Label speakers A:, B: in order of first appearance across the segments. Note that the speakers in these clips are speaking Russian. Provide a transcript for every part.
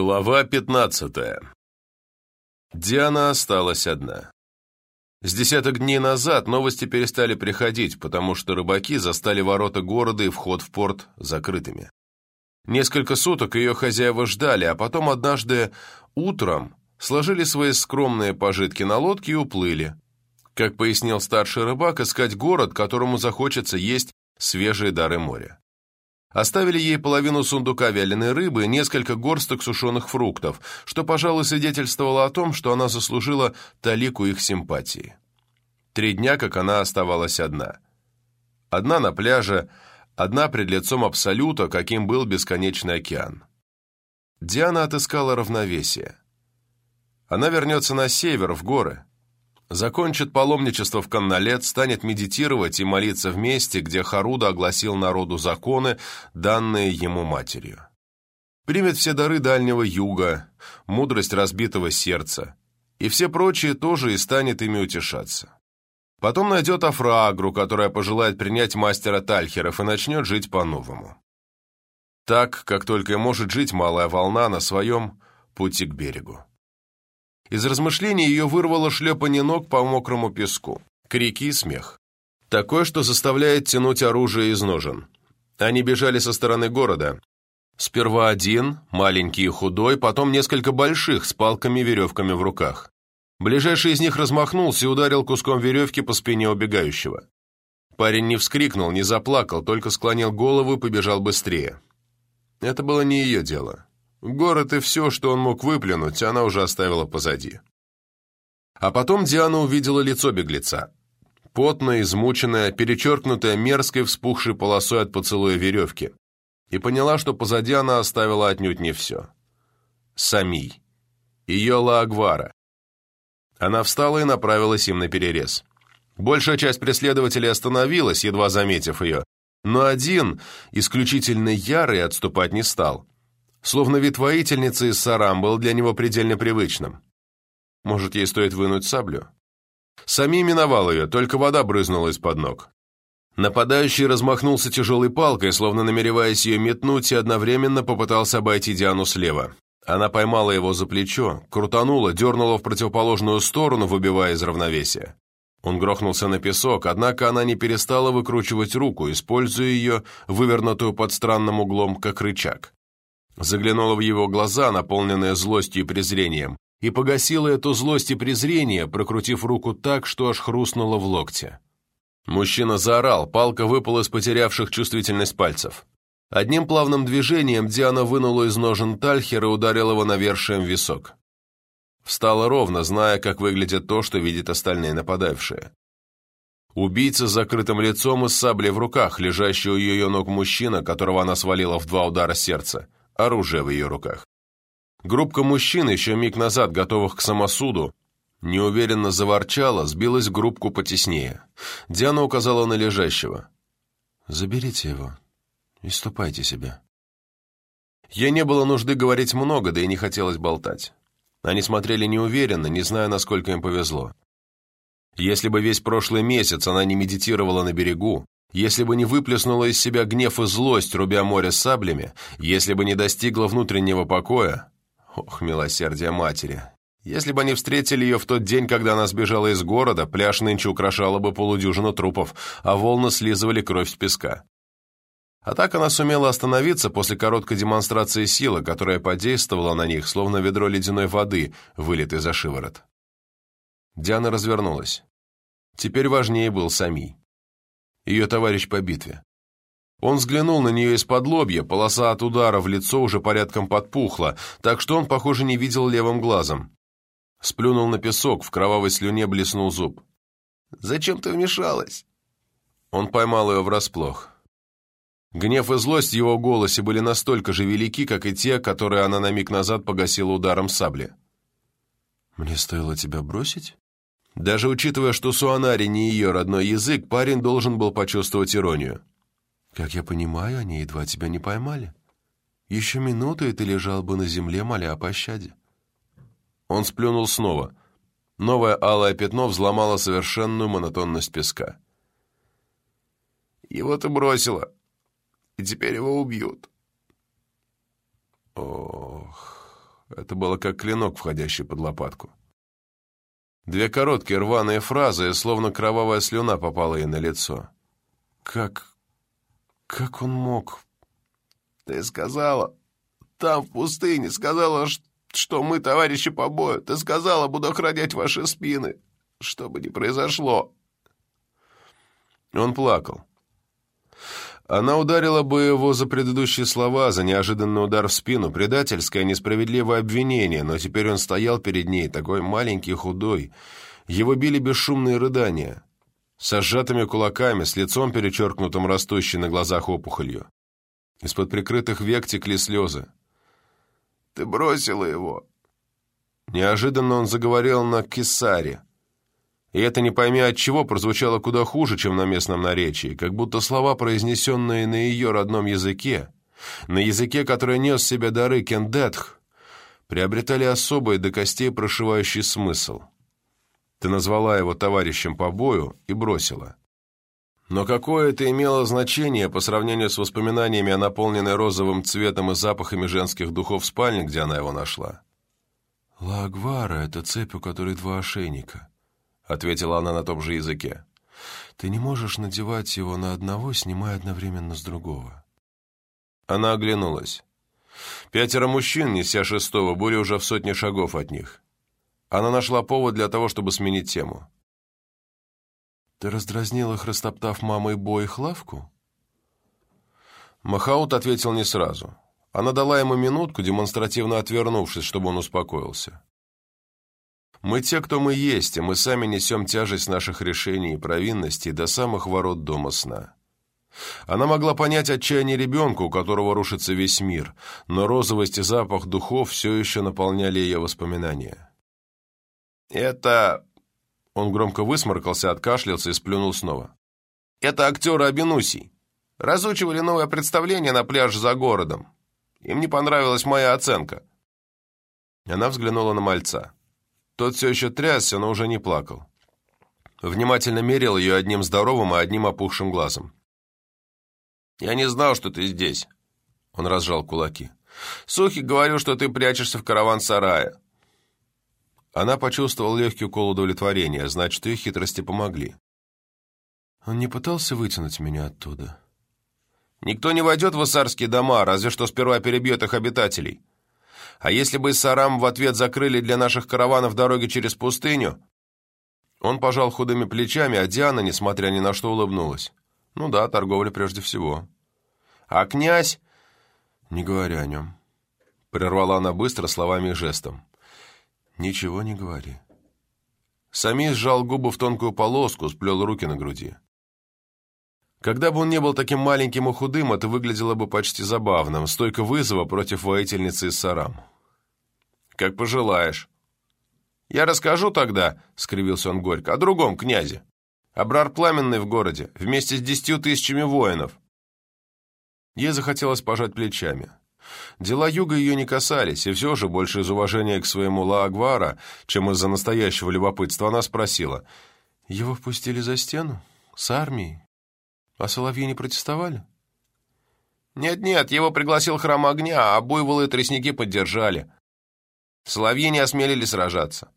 A: Глава 15 Диана осталась одна. С десяток дней назад новости перестали приходить, потому что рыбаки застали ворота города и вход в порт закрытыми. Несколько суток ее хозяева ждали, а потом однажды утром сложили свои скромные пожитки на лодке и уплыли. Как пояснил старший рыбак, искать город, которому захочется есть свежие дары моря. Оставили ей половину сундука вяленой рыбы и несколько горсток сушеных фруктов, что, пожалуй, свидетельствовало о том, что она заслужила талику их симпатии. Три дня, как она оставалась одна. Одна на пляже, одна пред лицом Абсолюта, каким был бесконечный океан. Диана отыскала равновесие. Она вернется на север, в горы, Закончит паломничество в Канналет, станет медитировать и молиться в месте, где Харуда огласил народу законы, данные ему матерью. Примет все дары Дальнего Юга, мудрость разбитого сердца, и все прочие тоже и станет ими утешаться. Потом найдет Афрагру, которая пожелает принять мастера Тальхеров и начнет жить по-новому. Так, как только и может жить малая волна на своем пути к берегу. Из размышлений ее вырвало шлепание ног по мокрому песку, крики и смех. Такое, что заставляет тянуть оружие из ножен. Они бежали со стороны города. Сперва один, маленький и худой, потом несколько больших, с палками и веревками в руках. Ближайший из них размахнулся и ударил куском веревки по спине убегающего. Парень не вскрикнул, не заплакал, только склонил голову и побежал быстрее. Это было не ее дело. Город и все, что он мог выплюнуть, она уже оставила позади. А потом Диана увидела лицо беглеца. Потное, измученное, перечеркнутое мерзкой вспухшей полосой от поцелуя веревки. И поняла, что позади она оставила отнюдь не все. Самий. Ее Лаагвара. Она встала и направилась им на перерез. Большая часть преследователей остановилась, едва заметив ее, но один, исключительно ярый, отступать не стал словно вид воительницы из Сарам был для него предельно привычным. Может, ей стоит вынуть саблю? Сами миновал ее, только вода брызнула из-под ног. Нападающий размахнулся тяжелой палкой, словно намереваясь ее метнуть, и одновременно попытался обойти Диану слева. Она поймала его за плечо, крутанула, дернула в противоположную сторону, выбивая из равновесия. Он грохнулся на песок, однако она не перестала выкручивать руку, используя ее, вывернутую под странным углом, как рычаг заглянула в его глаза, наполненные злостью и презрением, и погасила эту злость и презрение, прокрутив руку так, что аж хрустнуло в локте. Мужчина заорал, палка выпала из потерявших чувствительность пальцев. Одним плавным движением Диана вынула из ножен Тальхера и ударила его навершием в висок. Встала ровно, зная, как выглядит то, что видят остальные нападавшие. Убийца с закрытым лицом и с саблей в руках, лежащий у ее ног мужчина, которого она свалила в два удара сердца оружие в ее руках. Группка мужчин, еще миг назад готовых к самосуду, неуверенно заворчала, сбилась в группку потеснее. Диана указала на лежащего. «Заберите его и ступайте себе». Ей не было нужды говорить много, да и не хотелось болтать. Они смотрели неуверенно, не зная, насколько им повезло. Если бы весь прошлый месяц она не медитировала на берегу, если бы не выплеснула из себя гнев и злость, рубя море саблями, если бы не достигла внутреннего покоя... Ох, милосердие матери! Если бы они встретили ее в тот день, когда она сбежала из города, пляж нынче украшала бы полудюжину трупов, а волны слизывали кровь с песка. А так она сумела остановиться после короткой демонстрации силы, которая подействовала на них, словно ведро ледяной воды, вылитый за шиворот. Диана развернулась. Теперь важнее был Самий ее товарищ по битве. Он взглянул на нее из-под лобья, полоса от удара в лицо уже порядком подпухла, так что он, похоже, не видел левым глазом. Сплюнул на песок, в кровавой слюне блеснул зуб. «Зачем ты вмешалась?» Он поймал ее врасплох. Гнев и злость в его голосе были настолько же велики, как и те, которые она на миг назад погасила ударом сабли. «Мне стоило тебя бросить?» Даже учитывая, что суанари не ее родной язык, парень должен был почувствовать иронию. «Как я понимаю, они едва тебя не поймали. Еще минуту, и ты лежал бы на земле, моля о пощаде». Он сплюнул снова. Новое алое пятно взломало совершенную монотонность песка. «Его ты бросила, и теперь его убьют». «Ох...» Это было как клинок, входящий под лопатку. Две короткие рваные фразы, словно кровавая слюна попала ей на лицо. Как... как он мог?
B: Ты сказала, там, в пустыне, сказала, что мы товарищи по бою. Ты сказала, буду охранять ваши спины, что бы ни произошло.
A: Он плакал. Она ударила бы его за предыдущие слова, за неожиданный удар в спину, предательское, несправедливое обвинение, но теперь он стоял перед ней, такой маленький, худой. Его били бесшумные рыдания, со сжатыми кулаками, с лицом перечеркнутым растущей на глазах опухолью. Из-под прикрытых век текли слезы.
B: «Ты бросила его!»
A: Неожиданно он заговорил на кисаре. И это не пойми от чего прозвучало куда хуже, чем на местном наречии, как будто слова, произнесенные на ее родном языке, на языке, который нес в себе дары кендетх, приобретали особый до костей прошивающий смысл. Ты назвала его товарищем по бою и бросила. Но какое это имело значение по сравнению с воспоминаниями о наполненной розовым цветом и запахами женских духов спальни, где она его нашла? «Лагвара — это цепь, у которой два ошейника», ответила она на том же языке. «Ты не можешь надевать его на одного, снимая одновременно с другого». Она оглянулась. Пятеро мужчин, неся шестого, были уже в сотне шагов от них. Она нашла повод для того, чтобы сменить тему. «Ты раздразнила их, растоптав мамой Бо их лавку?» Махаут ответил не сразу. Она дала ему минутку, демонстративно отвернувшись, чтобы он успокоился. Мы те, кто мы есть, и мы сами несем тяжесть наших решений и провинностей до самых ворот дома сна. Она могла понять отчаяние ребенка, у которого рушится весь мир, но розовость и запах духов все еще наполняли ее воспоминания.
B: «Это...»
A: Он громко высморкался, откашлялся и сплюнул снова.
B: «Это актеры Абинусий. Разучивали новое представление на пляж за городом. Им не понравилась моя оценка».
A: Она взглянула на мальца. Тот все еще трясся, но уже не плакал. Внимательно мерил ее одним здоровым и одним опухшим глазом.
B: «Я не знал, что ты здесь», — он разжал кулаки. «Сухи говорю, что ты прячешься в караван-сарае».
A: Она почувствовала легкий укол удовлетворения, значит, ее хитрости помогли. Он не пытался вытянуть меня оттуда?
B: «Никто не войдет в Иссарские дома, разве что сперва перебьет их обитателей. А если бы Сарам в ответ закрыли для наших караванов дороги через пустыню?» Он пожал худыми плечами, а Диана, несмотря ни на что, улыбнулась. «Ну да, торговля прежде всего». «А князь?»
A: «Не говоря о нем». Прервала она быстро словами и жестом. «Ничего не говори». Сами сжал губы в тонкую полоску, сплел руки на груди. Когда бы он не был таким маленьким и худым, это выглядело бы почти забавным, стойка вызова против воительницы из Сарам. «Как пожелаешь». «Я расскажу тогда», — скривился он горько, — «о другом князе. Абрар Пламенный в городе, вместе с десятью тысячами воинов». Ей захотелось пожать плечами. Дела юга ее не касались, и все же, больше из уважения к своему Лаагвара, чем из-за настоящего любопытства, она спросила. «Его впустили за стену? С армией? А соловьи не протестовали?
B: Нет-нет, его пригласил храм огня, а буйволы и тростники поддержали. Соловьи не осмелили сражаться.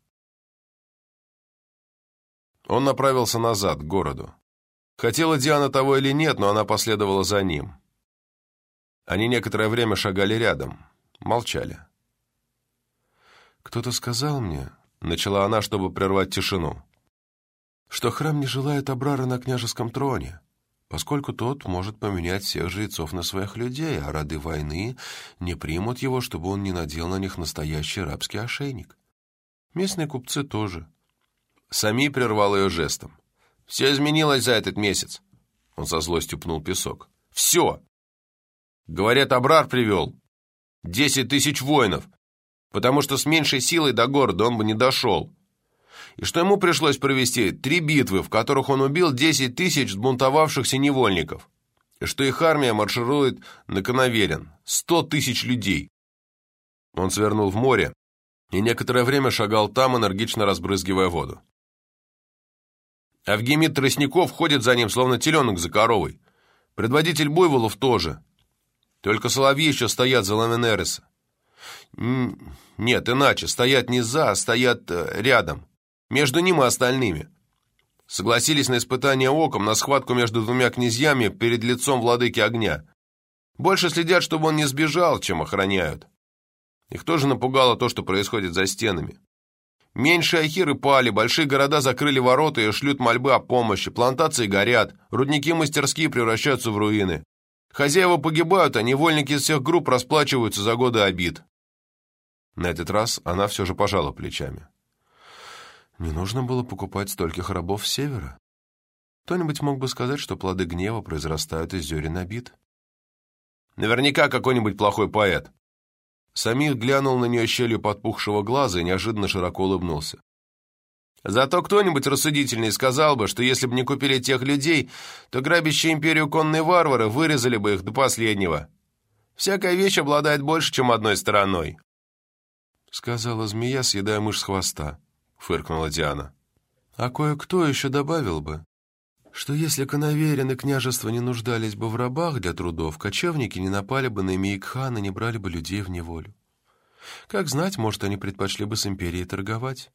A: Он направился назад, к городу. Хотела Диана того или нет, но она последовала за ним. Они некоторое время шагали рядом, молчали. «Кто-то сказал мне», — начала она, чтобы прервать тишину, «что храм не желает Абрара на княжеском троне поскольку тот может поменять всех жрецов на своих людей, а рады войны не примут его, чтобы он не надел на них настоящий рабский ошейник. Местные купцы тоже. Сами прервал ее жестом.
B: «Все изменилось за этот месяц», —
A: он со злостью пнул песок.
B: «Все!» Говорят, Абрар привел. Десять тысяч воинов, потому что с меньшей силой до города он бы не дошел и что ему пришлось провести три битвы, в которых он убил 10 тысяч сбунтовавшихся невольников, и что их армия марширует на Коноверин, 100 тысяч людей.
A: Он свернул в море и некоторое время шагал там, энергично разбрызгивая воду.
B: Авгемид Тростников ходит за ним, словно теленок за коровой. Предводитель Буйволов тоже. Только соловьи еще стоят за Ламенереса. Нет, иначе. Стоят не за, а стоят э, рядом. Между ним и остальными. Согласились на испытание оком, на схватку между двумя князьями перед лицом владыки огня. Больше следят, чтобы он не сбежал, чем охраняют. Их тоже напугало то, что происходит за стенами. Меньшие ахиры пали, большие города закрыли ворота и шлют мольбы о помощи, плантации горят, рудники-мастерские превращаются в руины. Хозяева погибают, а невольники из всех групп расплачиваются за годы обид. На этот раз она все же пожала плечами. Не нужно было покупать стольких рабов с севера. Кто-нибудь мог бы сказать, что плоды гнева произрастают из зерен обид. Наверняка какой-нибудь плохой поэт. Самих глянул на нее щелью подпухшего глаза и неожиданно широко улыбнулся. Зато кто-нибудь рассудительный сказал бы, что если бы не купили тех людей, то грабящие империю конные варвары вырезали бы их до последнего. Всякая вещь обладает больше, чем одной стороной. Сказала змея, съедая мышь с хвоста, фыркнула Диана. А кое-кто еще добавил бы, что если Коноверин и княжество не нуждались бы в рабах для трудов, кочевники не напали бы на Эмиикхан и не брали бы людей в неволю. Как знать, может, они предпочли бы с империей торговать.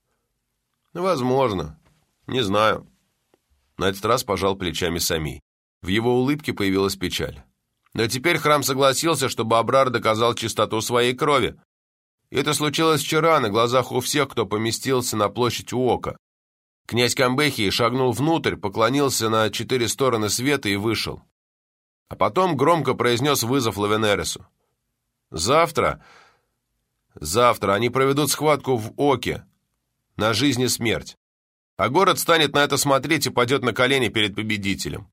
B: Возможно. Не знаю. На этот раз пожал плечами Сами. В его улыбке появилась печаль. Но теперь храм согласился, чтобы Абрар доказал чистоту своей крови. Это случилось вчера на глазах у всех, кто поместился на площадь Уока. Князь Камбехи шагнул внутрь, поклонился на четыре стороны света и вышел. А потом громко произнес вызов Лавенересу. «Завтра, завтра они проведут схватку в Оке на жизнь и смерть, а город станет на это смотреть и падет на колени перед победителем».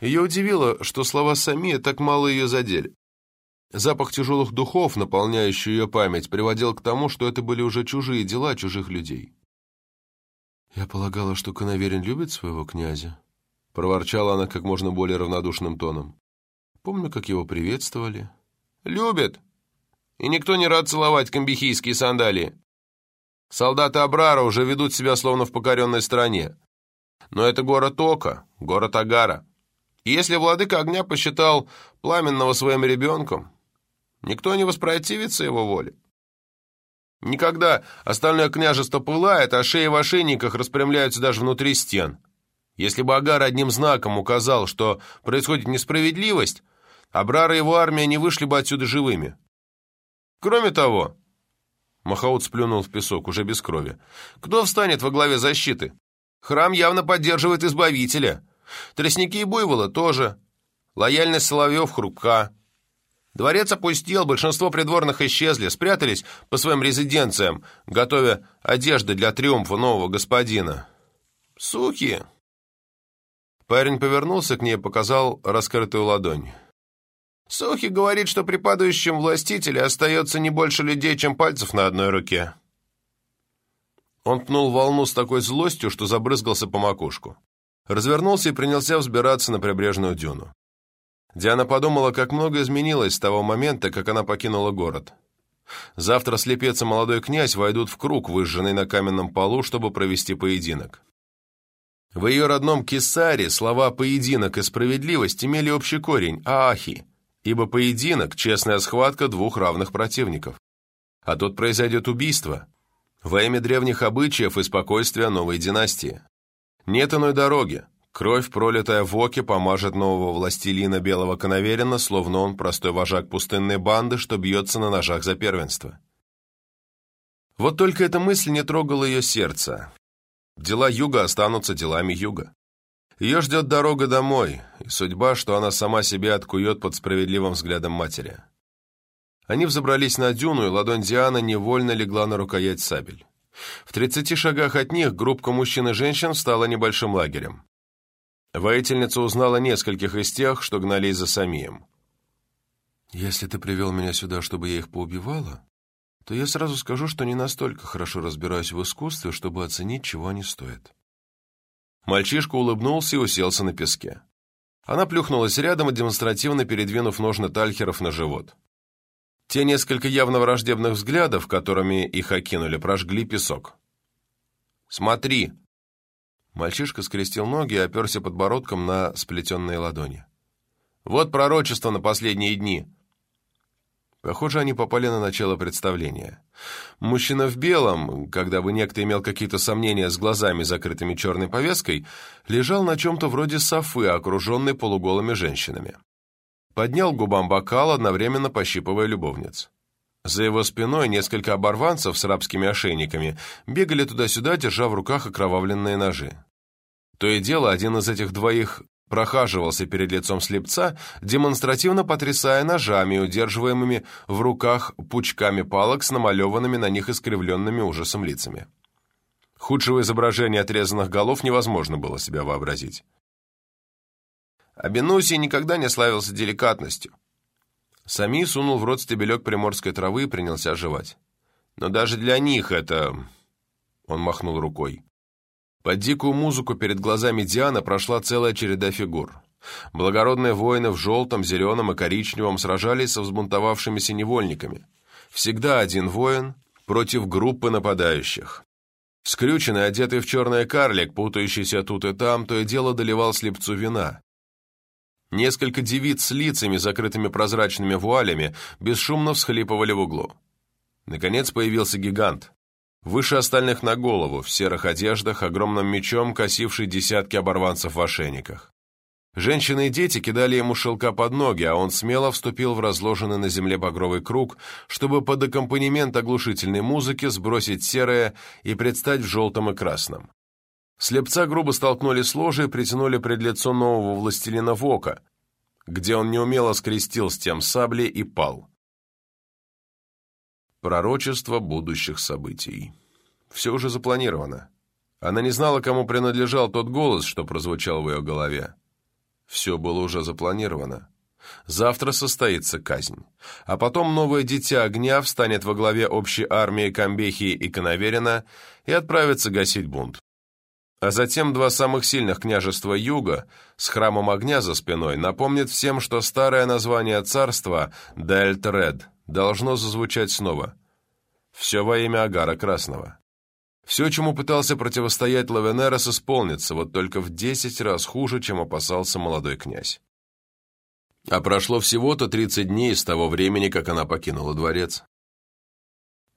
B: Ее удивило, что слова Самия так мало ее задели. Запах тяжелых духов, наполняющий ее память, приводил к тому, что это были уже чужие дела чужих людей. «Я полагала, что Коноверин любит своего князя», — проворчала она как можно более равнодушным тоном. «Помню, как его приветствовали». «Любит! И никто не рад целовать комбихийские сандалии. Солдаты Абрара уже ведут себя словно в покоренной стране. Но это город Ока, город Агара. И если владыка огня посчитал пламенного своим ребенком, никто не воспротивится его воле. Никогда остальное княжество пылает, а шеи в ошейниках распрямляются даже внутри стен. Если бы Агар одним знаком указал, что происходит несправедливость, Абрар и его армия не вышли бы отсюда живыми. Кроме того, Махаут сплюнул в песок, уже без крови, кто встанет во главе защиты? Храм явно поддерживает Избавителя. Тростники и буйволы тоже. Лояльность Соловьев хрупка. Дворец опустел, большинство придворных исчезли, спрятались по своим резиденциям, готовя одежды для триумфа нового господина. Сухи. Парень повернулся к ней и показал раскрытую ладонь. Сухи говорит, что при падающем властителе остается не больше людей, чем пальцев на одной руке. Он пнул волну с такой злостью, что забрызгался по макушку. Развернулся и принялся взбираться на прибрежную дюну. Диана подумала, как много изменилось с того момента, как она покинула город. Завтра слепец и молодой князь войдут в круг, выжженный на каменном полу, чтобы провести поединок. В ее родном Кесаре слова «поединок» и «справедливость» имели общий корень – «аахи», ибо поединок – честная схватка двух равных противников. А тут произойдет убийство во имя древних обычаев и спокойствия новой династии. Нет иной дороги, Кровь, пролитая в оке, помажет нового властелина Белого Коноверина, словно он простой вожак пустынной банды, что бьется на ножах за первенство. Вот только эта мысль не трогала ее сердце. Дела Юга останутся делами Юга. Ее ждет дорога домой, и судьба, что она сама себе откует под справедливым взглядом матери. Они взобрались на дюну, и ладонь Дианы невольно легла на рукоять сабель. В тридцати шагах от них группка мужчин и женщин стала небольшим лагерем. Воительница узнала нескольких из тех, что гнались за самим. «Если ты привел меня сюда, чтобы я их поубивала, то я сразу скажу, что не настолько хорошо разбираюсь в искусстве, чтобы оценить, чего они стоят». Мальчишка улыбнулся и уселся на песке. Она плюхнулась рядом, демонстративно передвинув ножны тальхеров на живот. Те несколько явно враждебных взглядов, которыми их окинули, прожгли песок. «Смотри!» Мальчишка скрестил ноги и оперся подбородком на сплетенные ладони. «Вот пророчество на последние дни!»
A: Похоже, они попали на начало представления. Мужчина в белом, когда бы некто имел какие-то сомнения с глазами, закрытыми черной повязкой, лежал на чем-то вроде софы, окруженной полуголыми женщинами. Поднял губам бокал, одновременно пощипывая любовниц. За его спиной несколько оборванцев с рабскими ошейниками бегали туда-сюда, держа в руках окровавленные ножи. То и дело, один из этих двоих прохаживался перед лицом слепца, демонстративно потрясая ножами, удерживаемыми в руках пучками палок с намалеванными на них искривленными ужасом лицами. Худшего изображения отрезанных голов невозможно было себя вообразить. Абинуси никогда не славился деликатностью. Сами сунул в рот стебелек приморской травы и принялся жевать. Но даже для них это... Он махнул рукой. Под дикую музыку перед глазами Диана прошла целая череда фигур. Благородные воины в желтом, зеленом и коричневом сражались со взбунтовавшимися невольниками. Всегда один воин против группы нападающих. Скрюченный, одетый в черный карлик, путающийся тут и там, то и дело доливал слепцу вина. Несколько девиц с лицами, закрытыми прозрачными вуалями, бесшумно всхлипывали в углу. Наконец появился гигант, выше остальных на голову, в серых одеждах, огромным мечом, косивший десятки оборванцев в ошейниках. Женщины и дети кидали ему шелка под ноги, а он смело вступил в разложенный на земле багровый круг, чтобы под аккомпанемент оглушительной музыки сбросить серое и предстать в желтом и красном. Слепца грубо столкнули с ложей и притянули пред лицо нового властелина Вока, где он неумело скрестил с тем сабли и пал. Пророчество будущих событий. Все уже запланировано. Она не знала, кому принадлежал тот голос, что прозвучал в ее голове. Все было уже запланировано. Завтра состоится казнь. А потом новое дитя огня встанет во главе общей армии Камбехи и Коноверина и отправится гасить бунт. А затем два самых сильных княжества Юга с храмом огня за спиной напомнят всем, что старое название царства Дельтред должно зазвучать снова. Все во имя Агара Красного. Все, чему пытался противостоять Лавенерос, исполнится, вот только в десять раз хуже, чем опасался молодой князь. А прошло всего-то тридцать дней с того времени, как она покинула дворец.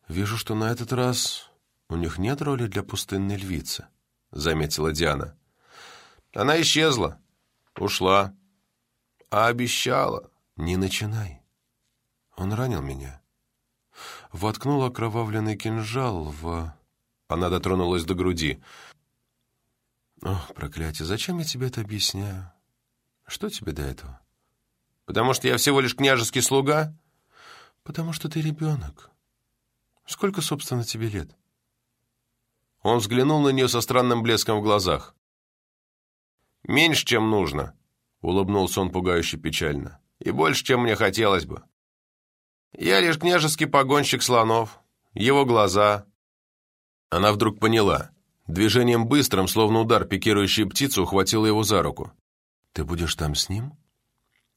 A: «Вижу, что на этот раз у них нет роли для пустынной львицы», — заметила Диана. «Она исчезла, ушла, а обещала». «Не начинай. Он ранил меня. Воткнул окровавленный кинжал в... Она дотронулась до груди. Ох, проклятие, зачем я тебе это объясняю? Что тебе до этого? Потому что я всего лишь княжеский слуга? Потому что ты ребенок. Сколько, собственно, тебе лет? Он взглянул на нее со странным блеском в глазах. «Меньше, чем нужно», — улыбнулся он пугающе печально. «И больше, чем мне хотелось бы. Я лишь княжеский погонщик слонов. Его глаза. Она вдруг поняла. Движением быстрым, словно удар пикирующей птицы, ухватила его за руку. «Ты будешь там с ним?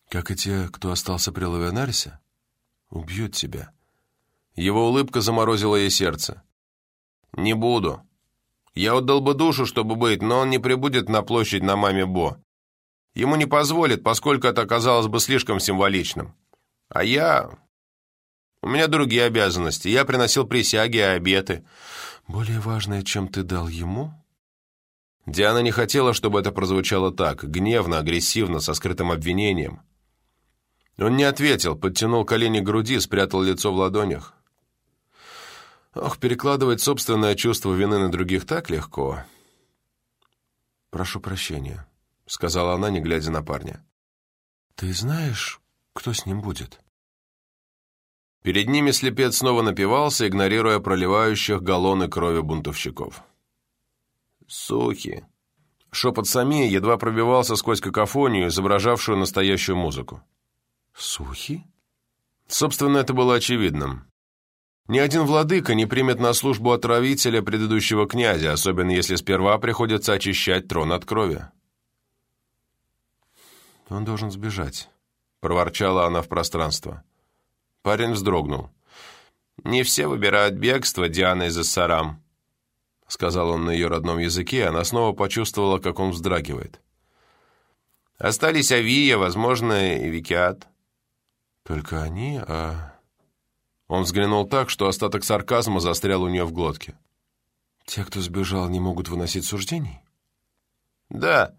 A: Как и те, кто остался при Лавенарисе? Убьют тебя». Его улыбка заморозила ей сердце. «Не буду. Я отдал бы душу, чтобы быть, но он не прибудет на площадь на маме Бо. Ему не позволит, поскольку это оказалось бы слишком символичным. А я... У меня другие обязанности. Я приносил присяги и обеты. Более важное, чем ты дал ему? Диана не хотела, чтобы это прозвучало так, гневно, агрессивно, со скрытым обвинением. Он не ответил, подтянул колени к груди, спрятал лицо в ладонях. Ох, перекладывать собственное чувство вины на других так легко. «Прошу прощения», — сказала она, не глядя на парня. «Ты знаешь, кто с ним будет?» Перед ними слепец снова напивался, игнорируя проливающих галлоны крови бунтовщиков. «Сухи!» Шепот Сами едва пробивался сквозь какофонию, изображавшую настоящую музыку. «Сухи?» Собственно, это было очевидным. Ни один владыка не примет на службу отравителя предыдущего князя, особенно если сперва приходится очищать трон от крови. «Он должен сбежать», — проворчала она в пространство. Парень вздрогнул. «Не все выбирают бегство, Диана из Иссарам», — сказал он на ее родном языке, и она снова почувствовала, как он вздрагивает. «Остались Авия, возможно, и Викиат». «Только они, а Он взглянул так, что остаток сарказма застрял у нее в глотке.
B: «Те, кто сбежал, не могут выносить суждений?»
A: «Да,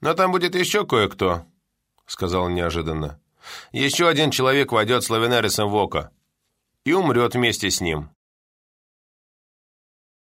A: но там будет еще кое-кто», — сказал неожиданно. «Еще один человек войдет с Лавенерисом в око и умрет вместе с ним.